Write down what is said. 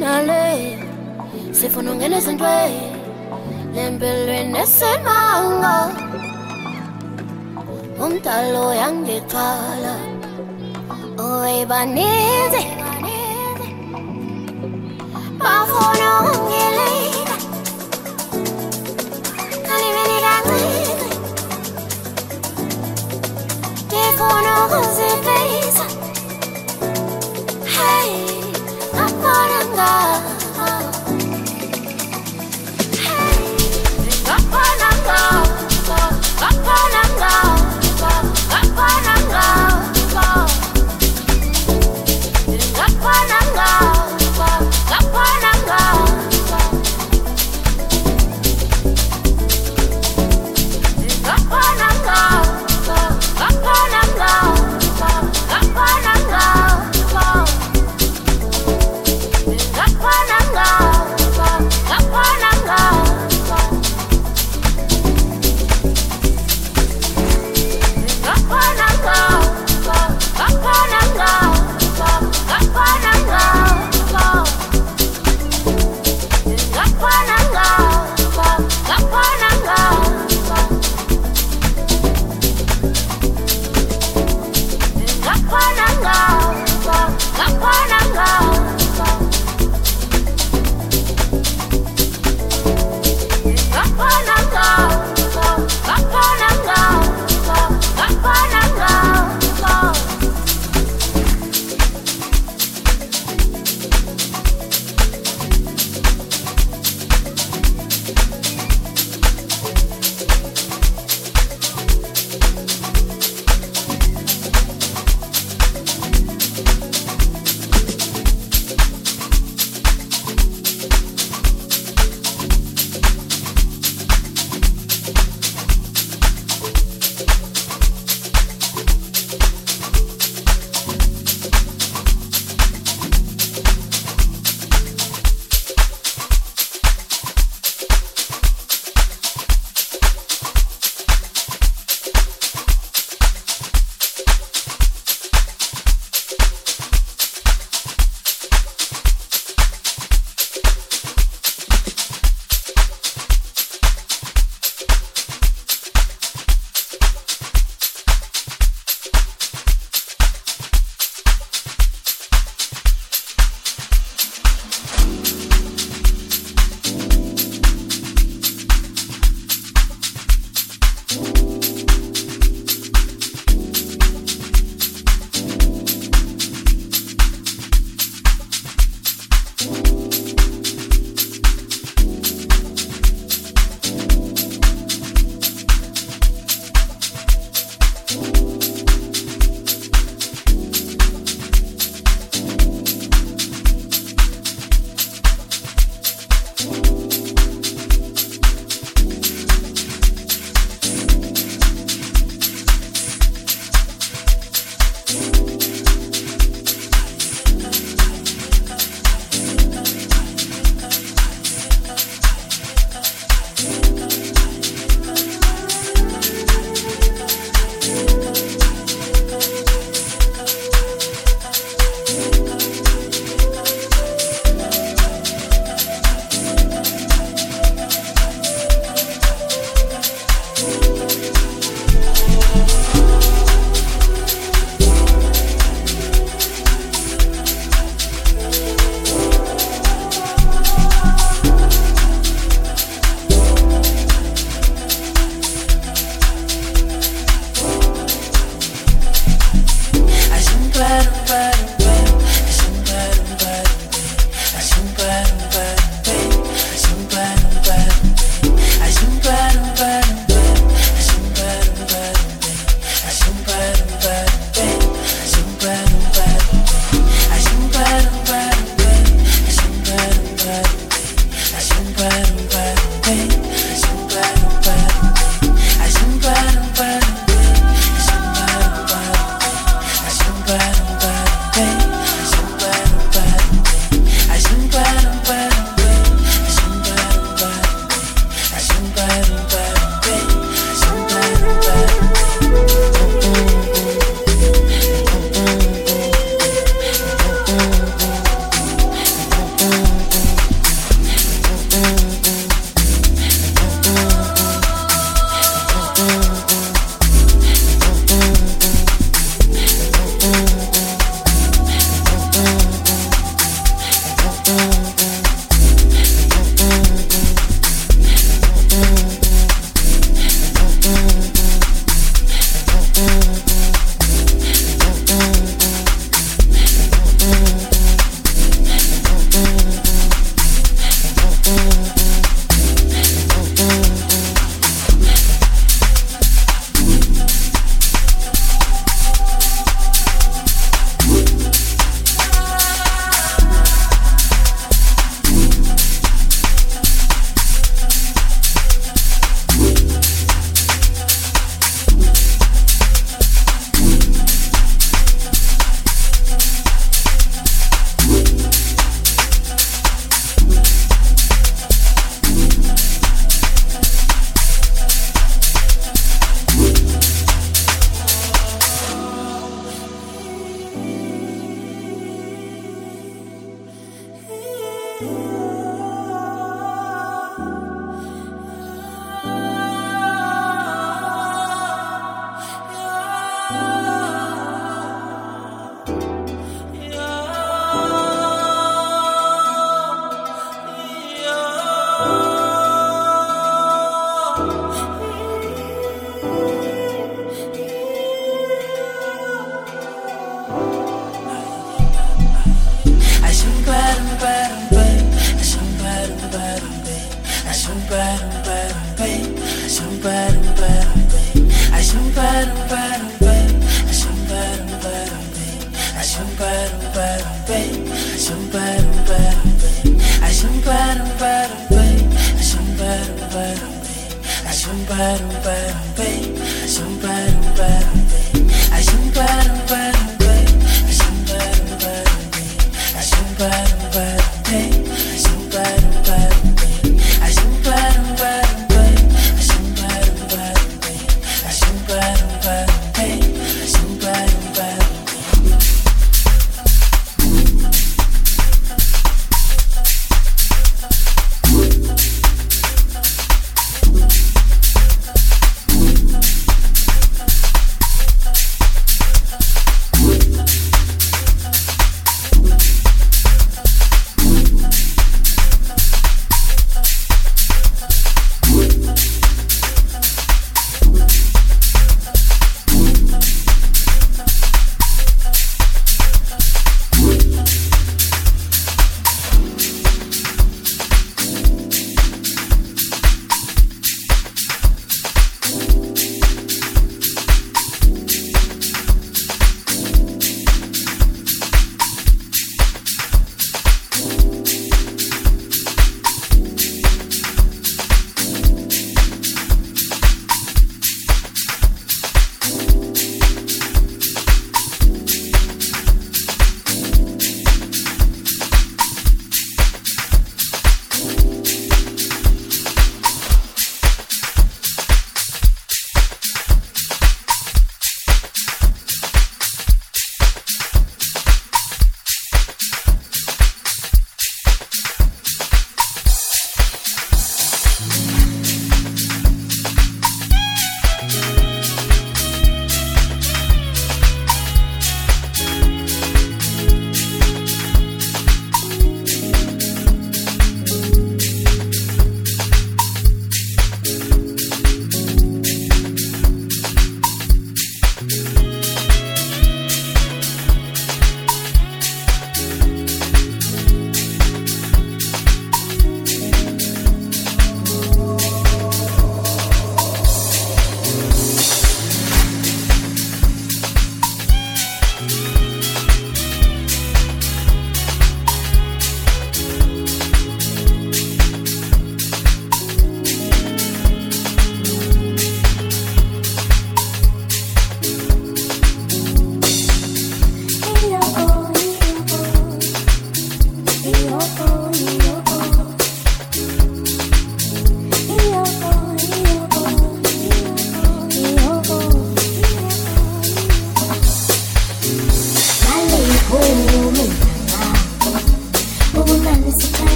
I.